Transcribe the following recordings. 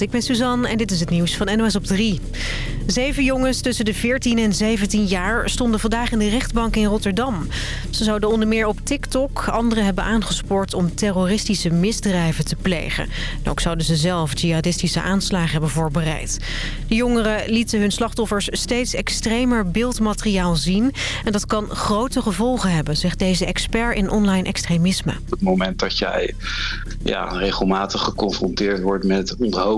Ik ben Suzanne en dit is het nieuws van NOS op 3. Zeven jongens tussen de 14 en 17 jaar stonden vandaag in de rechtbank in Rotterdam. Ze zouden onder meer op TikTok anderen hebben aangespoord om terroristische misdrijven te plegen. En ook zouden ze zelf jihadistische aanslagen hebben voorbereid. De jongeren lieten hun slachtoffers steeds extremer beeldmateriaal zien. En dat kan grote gevolgen hebben, zegt deze expert in online extremisme. Op het moment dat jij ja, regelmatig geconfronteerd wordt met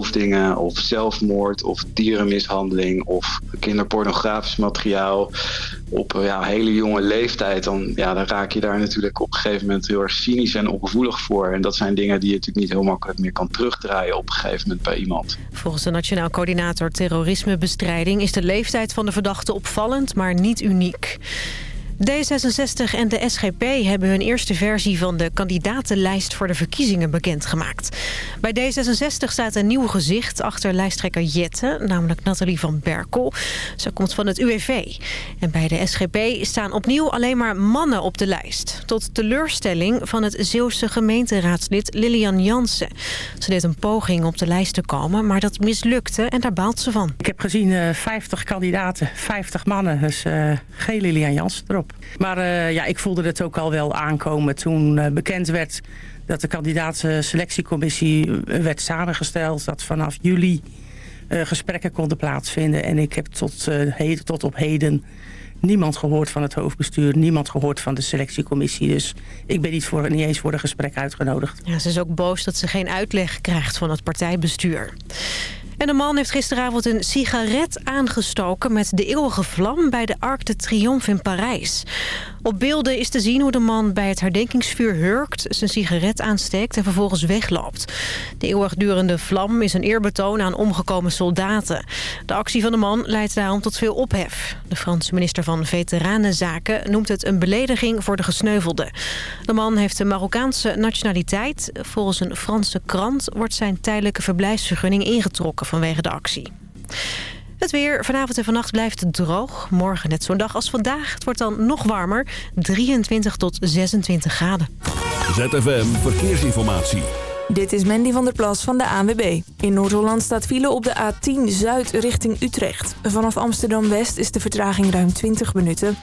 onthoofdingen of zelfmoord of dierenmishandeling of kinderpornografisch materiaal op ja, hele jonge leeftijd, dan, ja, dan raak je daar natuurlijk op een gegeven moment heel erg cynisch en ongevoelig voor. En dat zijn dingen die je natuurlijk niet heel makkelijk meer kan terugdraaien op een gegeven moment bij iemand. Volgens de Nationaal Coördinator Terrorismebestrijding is de leeftijd van de verdachte opvallend, maar niet uniek. D66 en de SGP hebben hun eerste versie van de kandidatenlijst voor de verkiezingen bekendgemaakt. Bij D66 staat een nieuw gezicht achter lijsttrekker Jette, namelijk Nathalie van Berkel. Ze komt van het UWV. En bij de SGP staan opnieuw alleen maar mannen op de lijst. Tot teleurstelling van het Zeeuwse gemeenteraadslid Lilian Jansen. Ze deed een poging op de lijst te komen, maar dat mislukte en daar baalt ze van. Ik heb gezien uh, 50 kandidaten, 50 mannen, dus uh, geen Lilian Jansen erop. Maar uh, ja, ik voelde het ook al wel aankomen toen uh, bekend werd dat de kandidaatselectiecommissie werd samengesteld. Dat vanaf juli gesprekken konden plaatsvinden. En ik heb tot, heden, tot op heden niemand gehoord van het hoofdbestuur. Niemand gehoord van de selectiecommissie. Dus ik ben niet, voor, niet eens voor een gesprek uitgenodigd. Ja, ze is ook boos dat ze geen uitleg krijgt van het partijbestuur. En een man heeft gisteravond een sigaret aangestoken met de eeuwige vlam bij de Arc de Triomphe in Parijs. Op beelden is te zien hoe de man bij het herdenkingsvuur hurkt, zijn sigaret aansteekt en vervolgens wegloopt. De eeuwigdurende vlam is een eerbetoon aan omgekomen soldaten. De actie van de man leidt daarom tot veel ophef. De Franse minister van Veteranenzaken noemt het een belediging voor de gesneuvelden. De man heeft een Marokkaanse nationaliteit. Volgens een Franse krant wordt zijn tijdelijke verblijfsvergunning ingetrokken vanwege de actie. Het weer vanavond en vannacht blijft droog. Morgen net zo'n dag als vandaag. Het wordt dan nog warmer. 23 tot 26 graden. ZFM Verkeersinformatie. Dit is Mandy van der Plas van de ANWB. In Noord-Holland staat file op de A10 Zuid richting Utrecht. Vanaf Amsterdam-West is de vertraging ruim 20 minuten.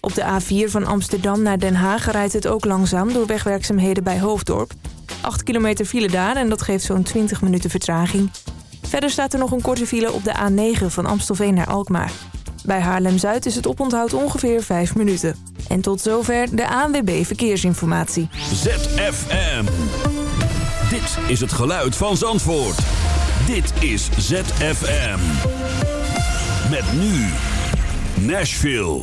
Op de A4 van Amsterdam naar Den Haag rijdt het ook langzaam... door wegwerkzaamheden bij Hoofddorp. 8 kilometer file daar en dat geeft zo'n 20 minuten vertraging. Verder staat er nog een korte file op de A9 van Amstelveen naar Alkmaar. Bij Haarlem-Zuid is het oponthoud ongeveer 5 minuten. En tot zover de ANWB Verkeersinformatie. ZFM. Dit is het geluid van Zandvoort. Dit is ZFM. Met nu Nashville.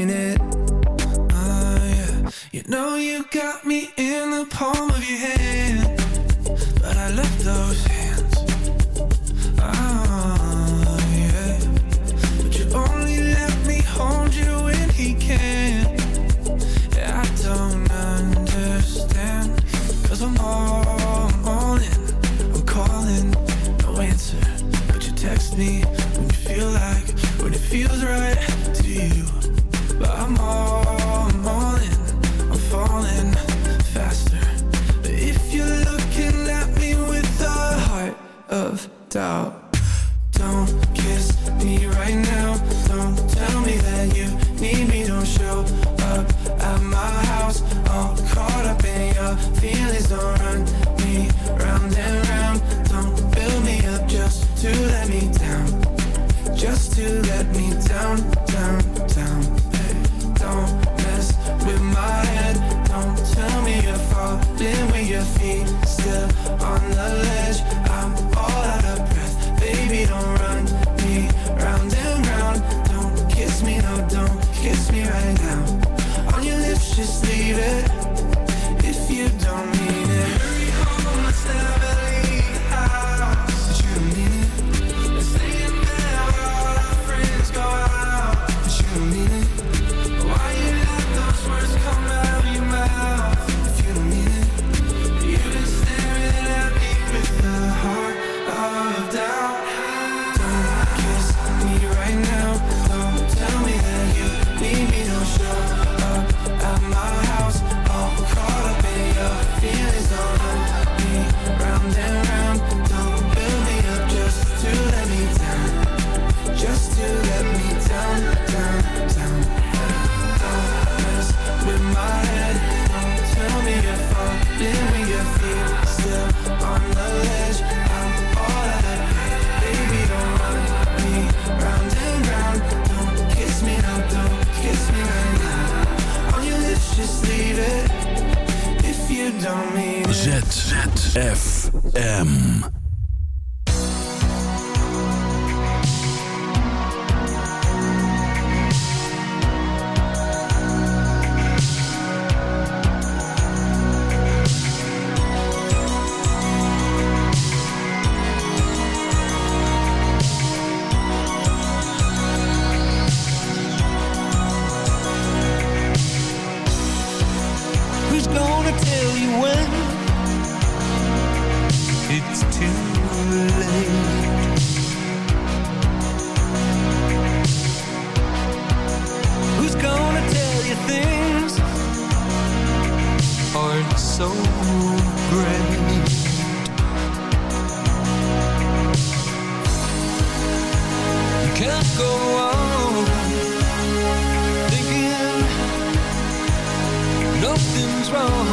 something's wrong.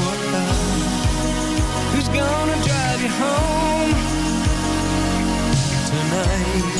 What the? Who's gonna drive you home tonight?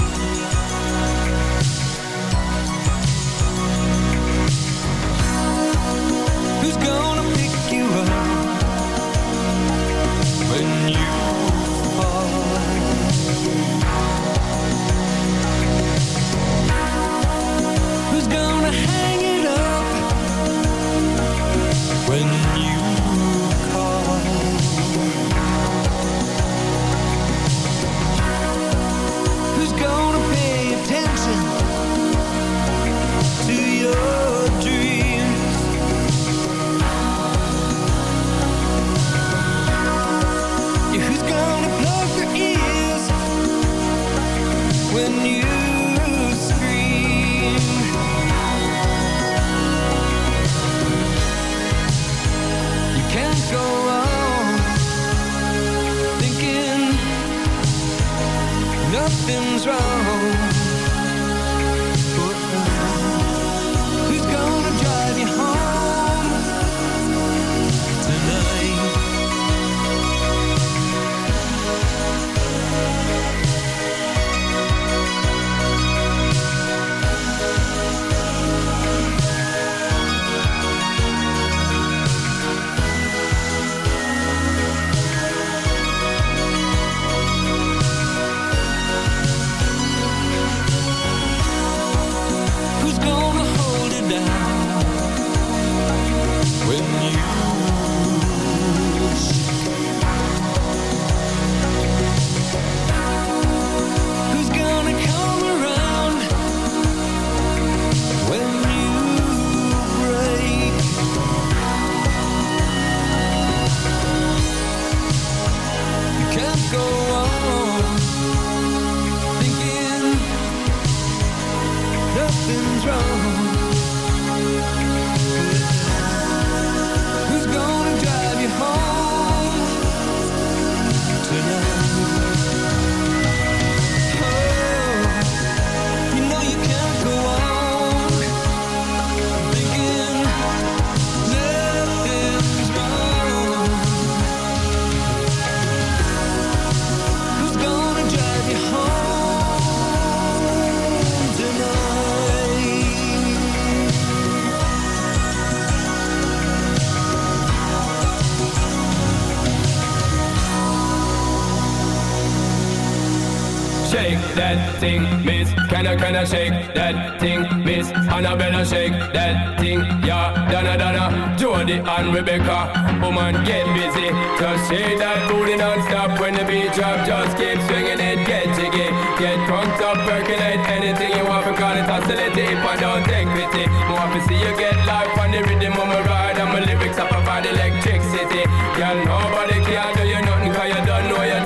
That thing, miss? Annabella shake that thing, yeah. Donna, Donna, Jody and Rebecca. Woman, get busy. Just shake that booty non-stop when the beat drop. Just keep swinging it, get jiggy. Get drunk up, percolate anything you want. For call it hostility if I don't take pity. More to see you get life on the rhythm of my ride. And my lyrics up about electricity. Girl, nobody can do you nothing cause you don't know your destiny. Yo,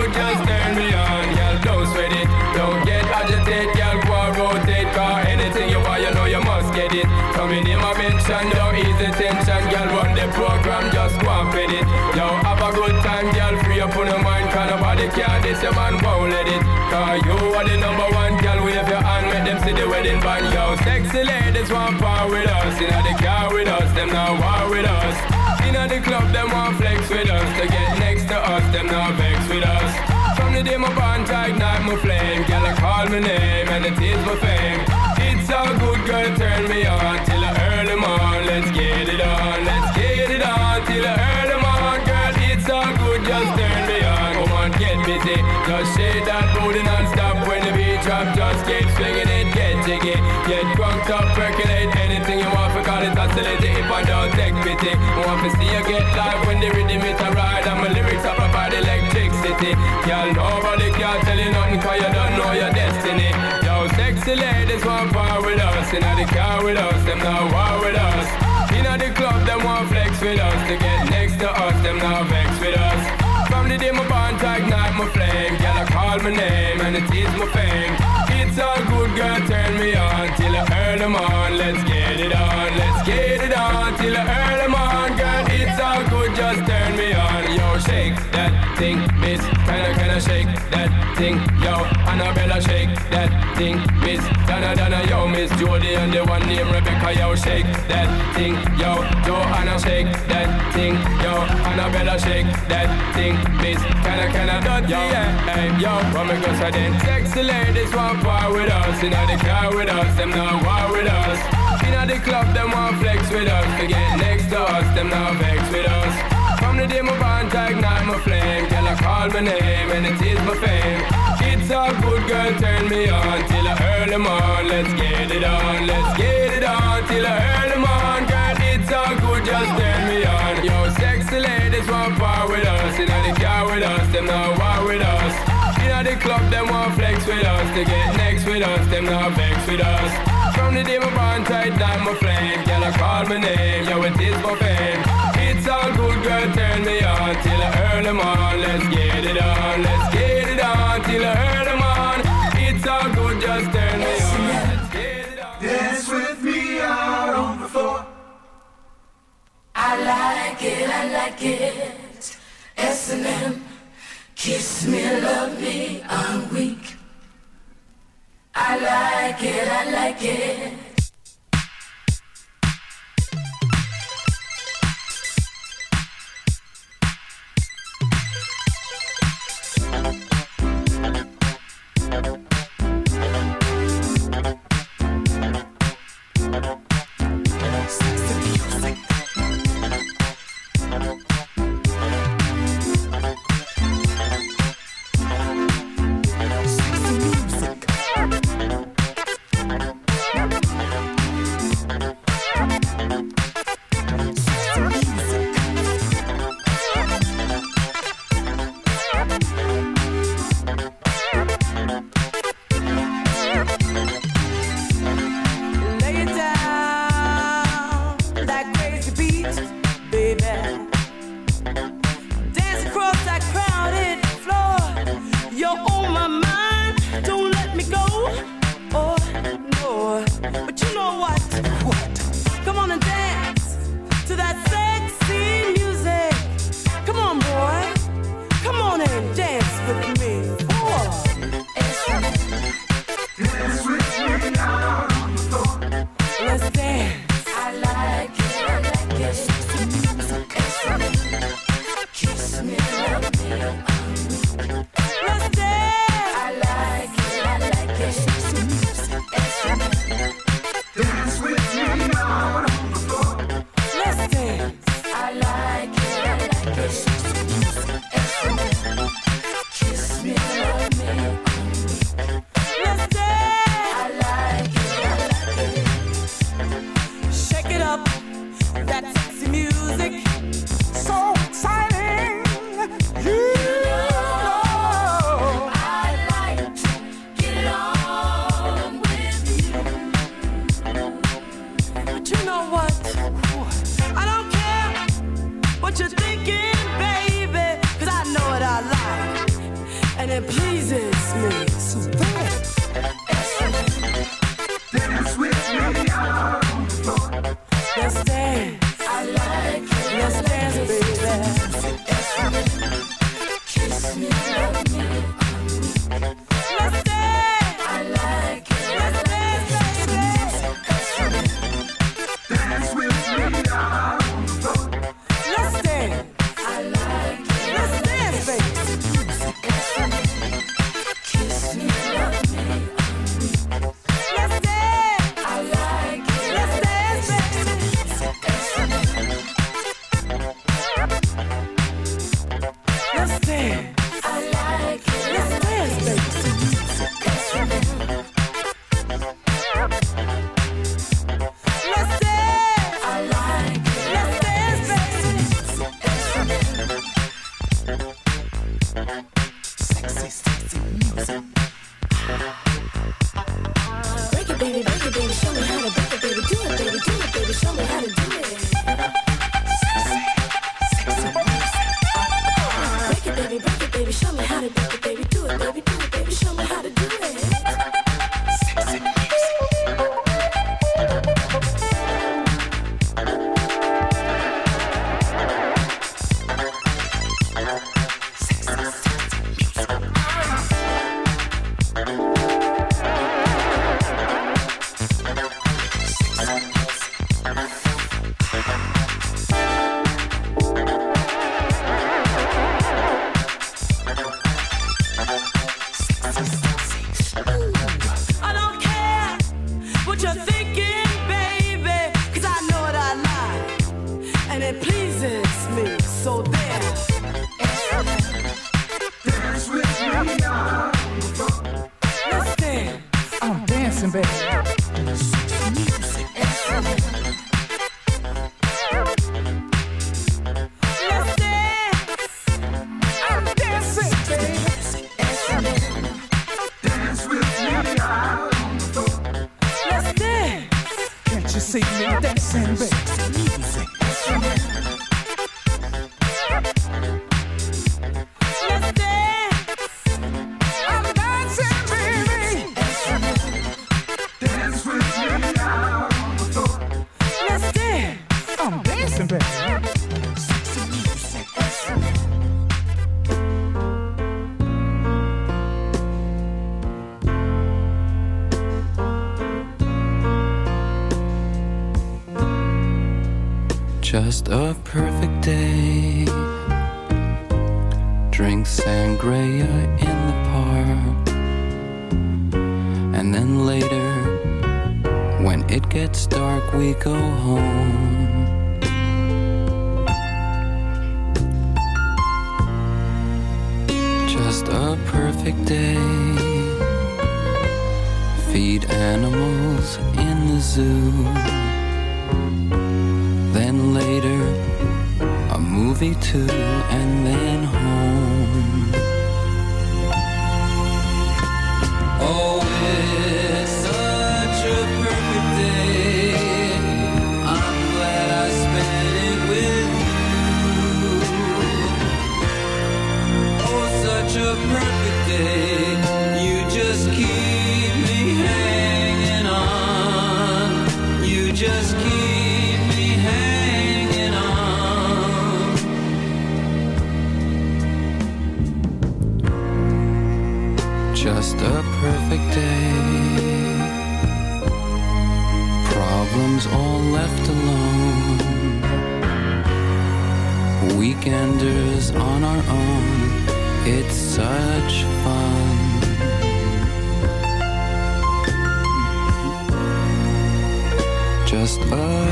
want power with us. Inna the car with us, them now war with us. Inna the club, them want flex with us. To get next to us, them now vex with us. From the day my bond, I ignite my flame. Girl, I call my name and it is my fame. It's a good girl, turn me on till I early morn. Let's get it on, let's get it on till I early morn. Girl, it's all good, just turn me on. Come on, get busy, just shake that booty non-stop when the beat drop. Just keep swinging it, get jiggy, get drunk up, percolate anything you want. For call it oscillating if I don't take pity. Want to see you get live when the rhythm it a ride and my lyrics up about electricity. Girl, nobody can tell you nothing 'cause you don't know your destiny. Yo, sexy ladies want power with us. Inna the car with us, them now war with us. Inna the club, them want flex with us. To get next to us, them now vex with us. From the day my bond, I ignite my flame. Girl, I call my name and it is my fame. It's all good, girl, turn me on till I early on. Let's get it on, let's get it on till I early on, girl. It's all good, just turn me on. Yo, shake that thing, miss. Kinda, kinda shake that thing, yo. Annabella, shake that thing, miss. Donna, Donna, yo, miss Jody and the one named Rebecca, yo, shake that thing, yo. Joanna, shake that thing, yo. Annabella, shake that thing, miss. Kinda, kinda, dirty, yeah. Hey, yo, what me go say then? Sexy ladies want power with us, inna the car with us, them now war with us. Inna the club, them want flex with us. To get next to us, them now vex with us. From the day my bond, I ignite my flame. Girl, I call my name and it is my fame. It's all good, girl, turn me on till I early morn. Let's get it on, let's get it on till I early morn. Girl, it's all good, just turn me on. Yo, sexy ladies want power with us. Inna the car with us, them now war with us. Inna the club, them want flex with us. To get next with us, them now vex with us. From the day my bond tight my flame. Girl, I call my name, yo, it is my fame. It's all good, girl, turn me on till I early morn. Let's get it on, let's get it on till I early morn. It's all good, just turn me on. On. Dance with me out on the floor. I like it, I like it. S&M, kiss me, love me, I'm weak. I like it, I like it.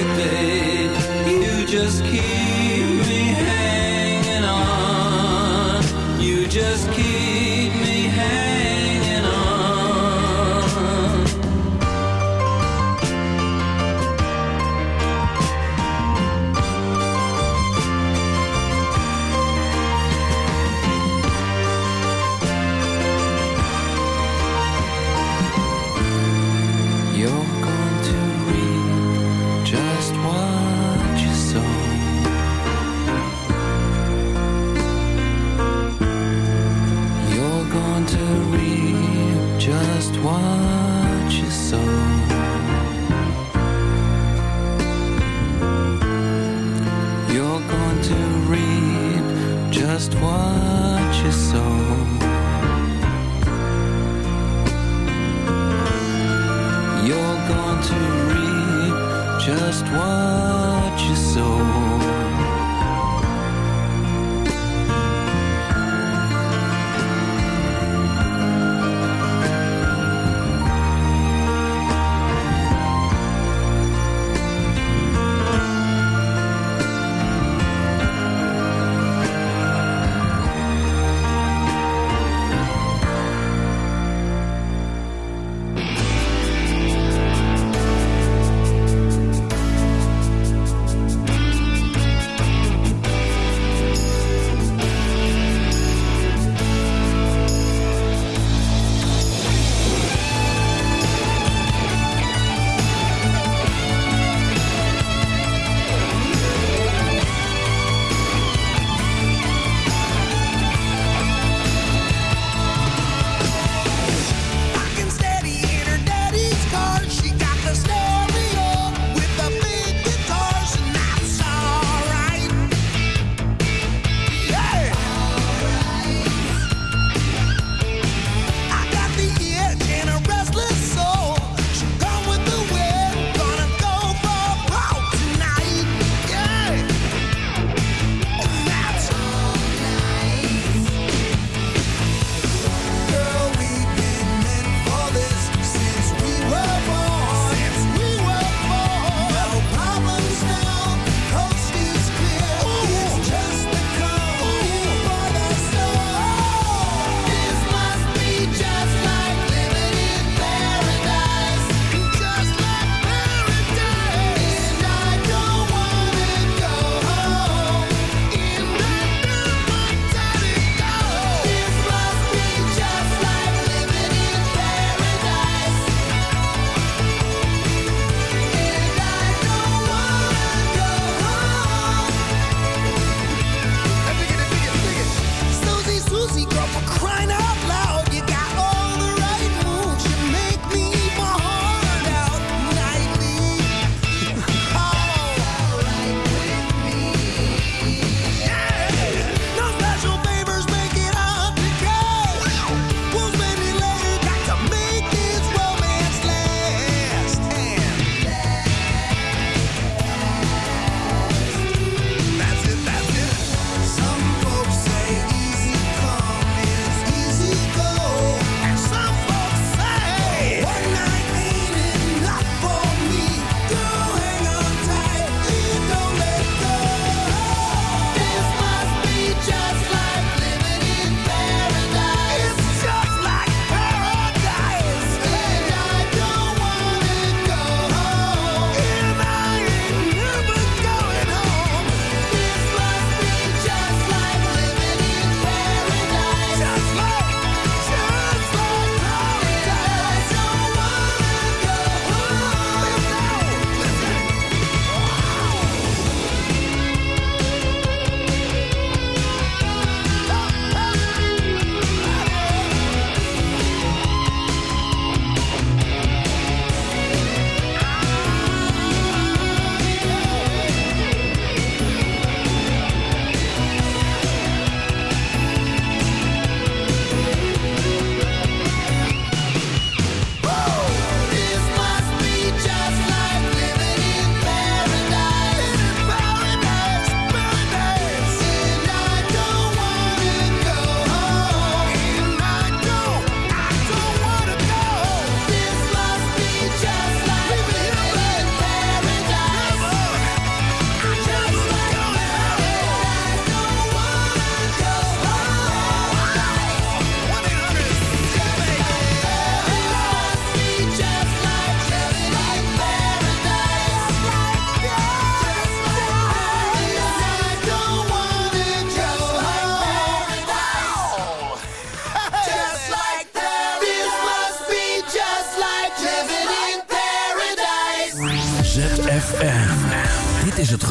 everything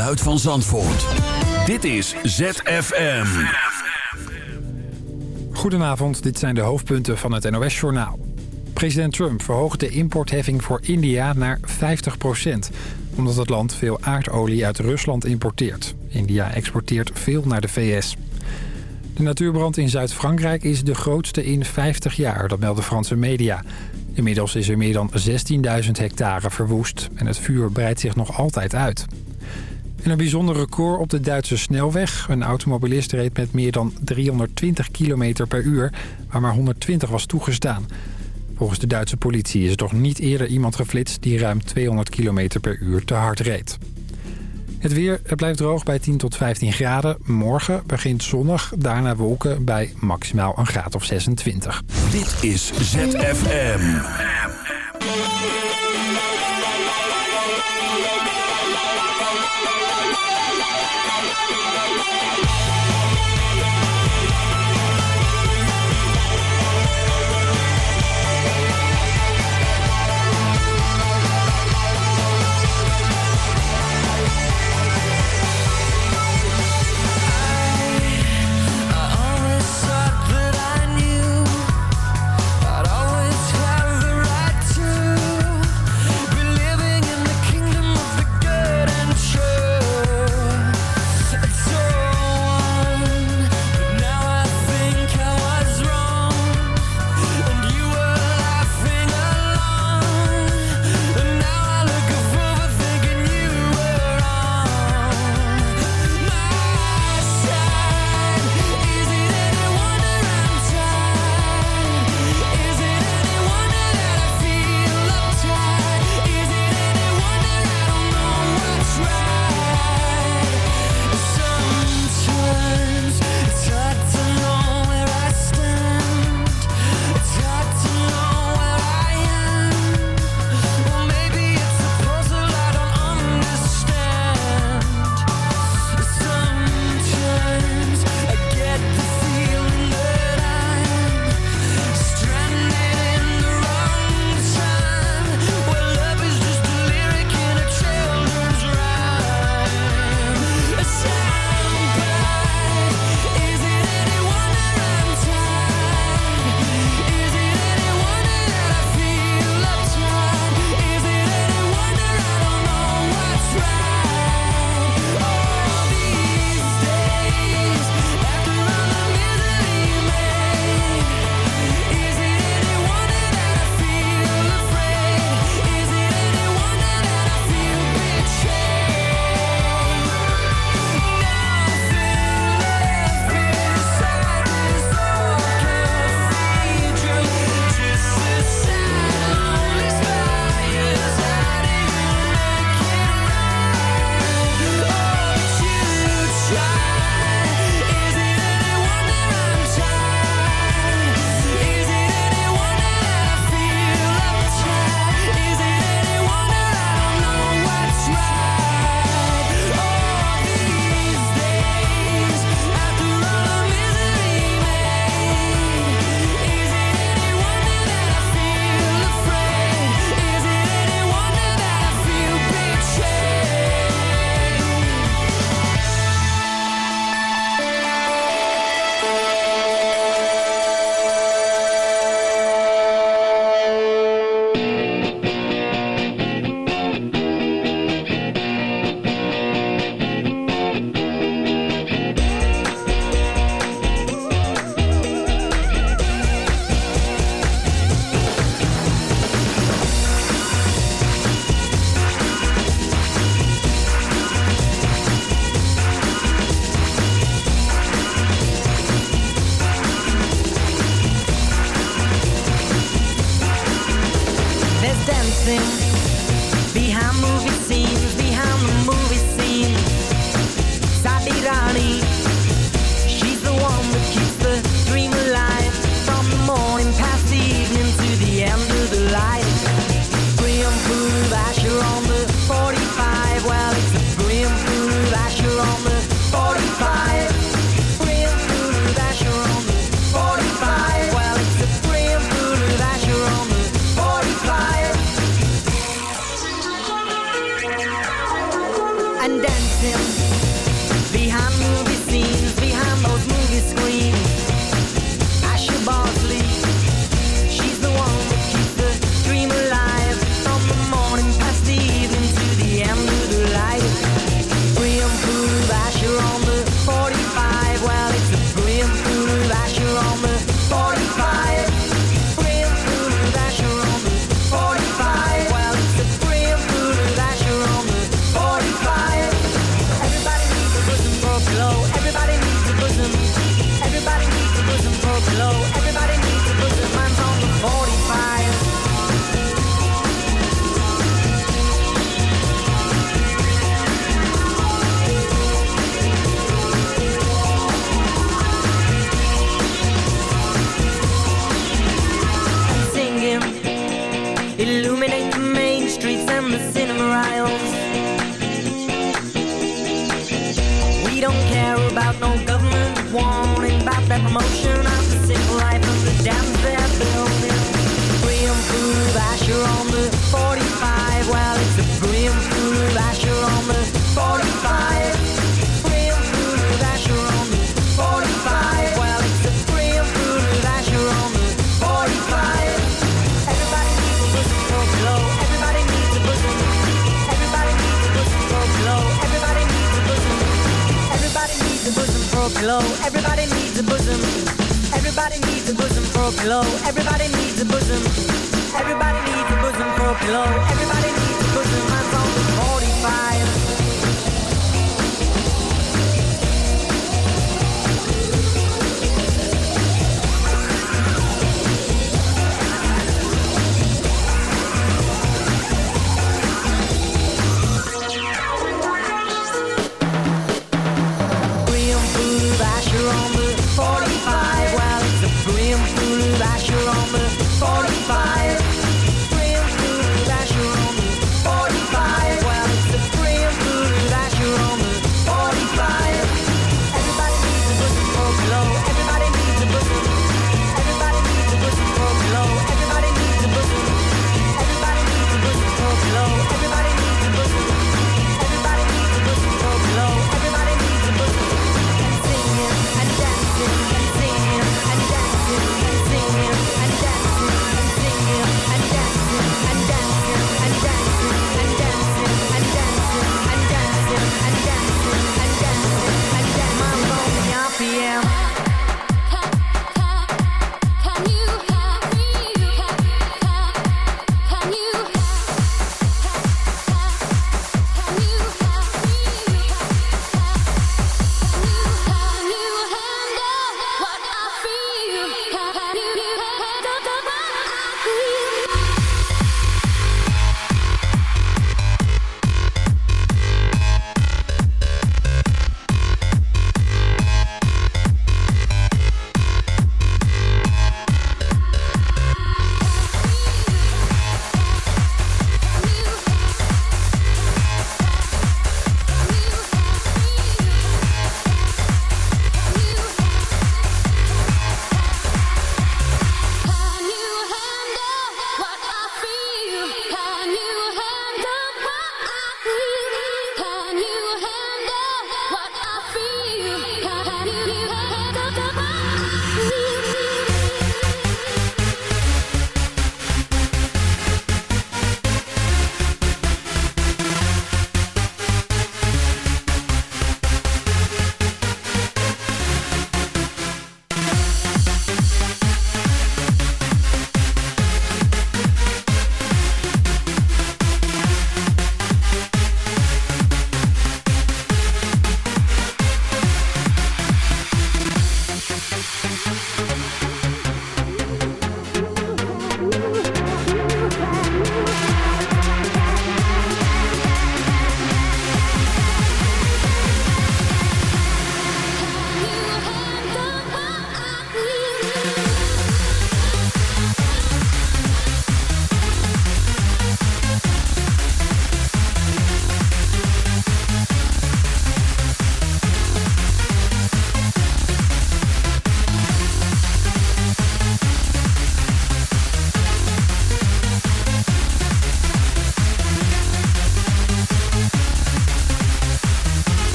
geluid van Zandvoort. Dit is ZFM. Goedenavond, dit zijn de hoofdpunten van het NOS-journaal. President Trump verhoogt de importheffing voor India naar 50% omdat het land veel aardolie uit Rusland importeert. India exporteert veel naar de VS. De natuurbrand in Zuid-Frankrijk is de grootste in 50 jaar, dat melden Franse media. Inmiddels is er meer dan 16.000 hectare verwoest en het vuur breidt zich nog altijd uit. En een bijzonder record op de Duitse snelweg. Een automobilist reed met meer dan 320 km per uur, waar maar 120 was toegestaan. Volgens de Duitse politie is er toch niet eerder iemand geflitst die ruim 200 km per uur te hard reed. Het weer het blijft droog bij 10 tot 15 graden. Morgen begint zonnig, daarna wolken bij maximaal een graad of 26. Dit is ZFM.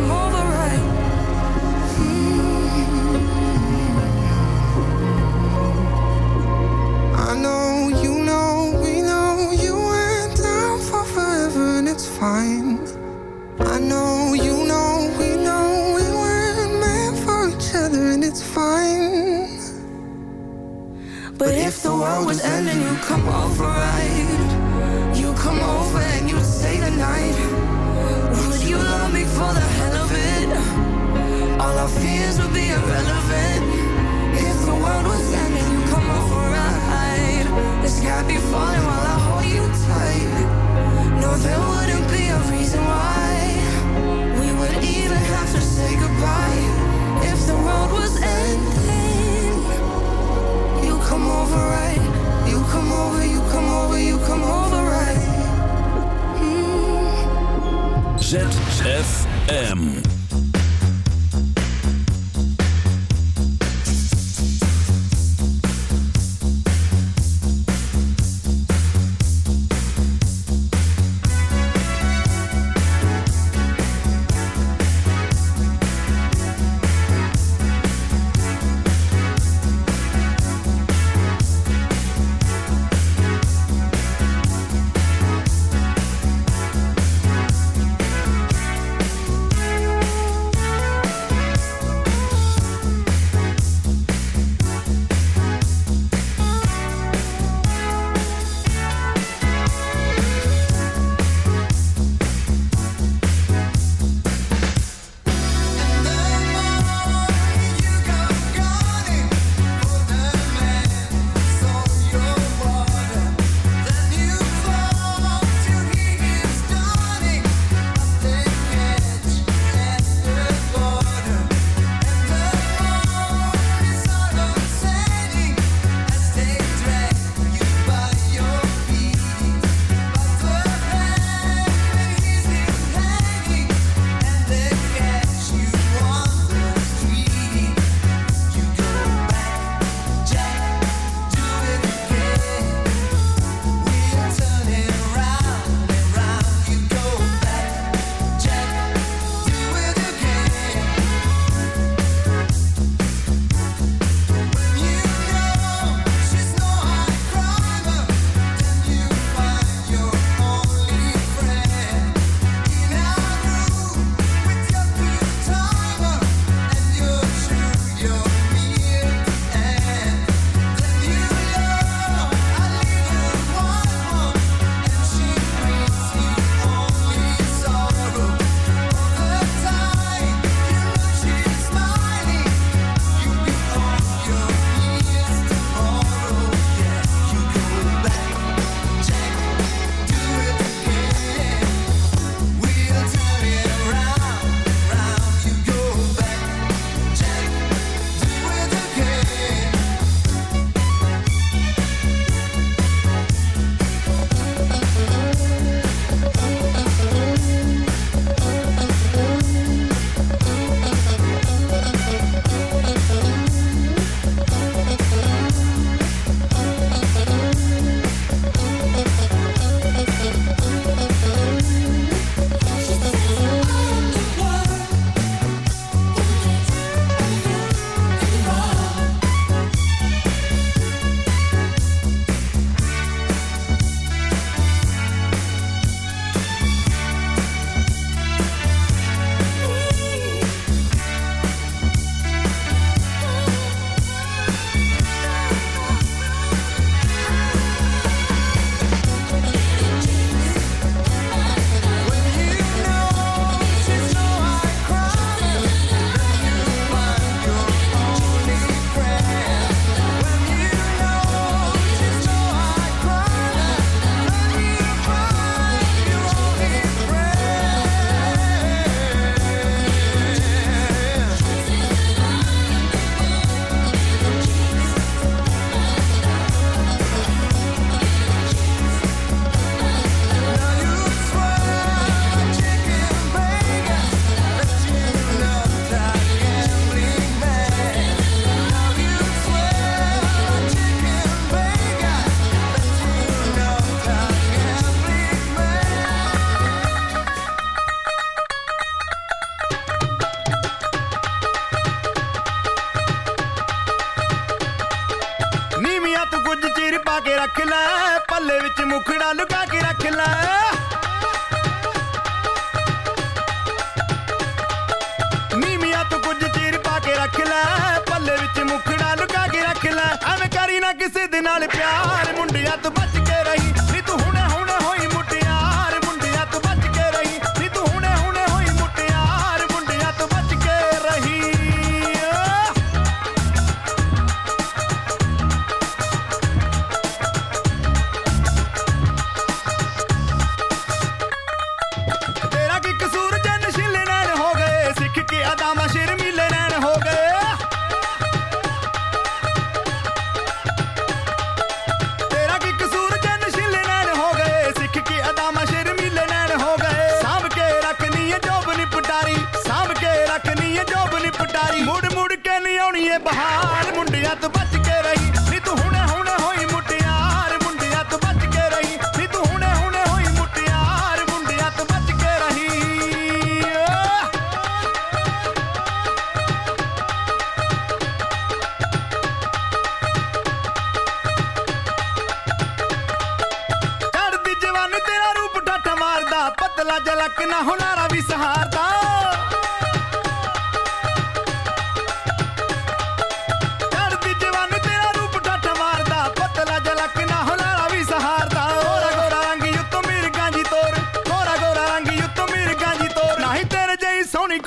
Come over, right? Hmm. I know you know we know you went down for forever, and it's fine. I know you know we know we weren't meant for each other, and it's fine. But if the world was ending, you come over, right? You come over and you stay the night. Love me for the hell of it? All our fears would be irrelevant. If the world was ending, you come over, right? The sky be falling while I hold you tight. No, there wouldn't be a reason why we would even have to say goodbye. If the world was ending, you come over, right? You come over, you come over, you come over, right? ZFM.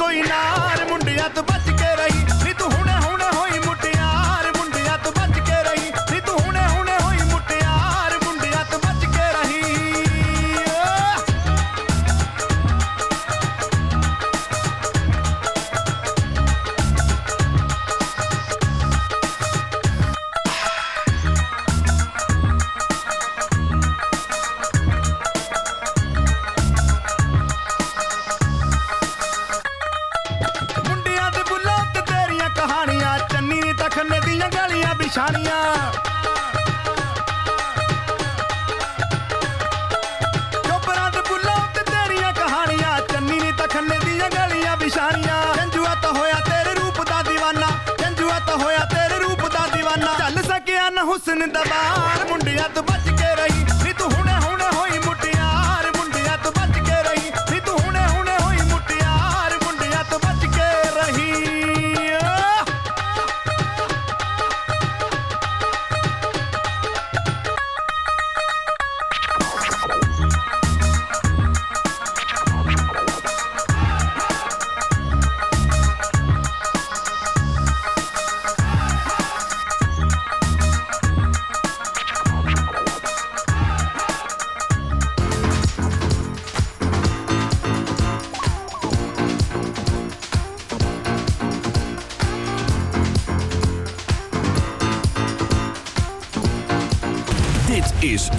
En daarom ondraagde op als ik.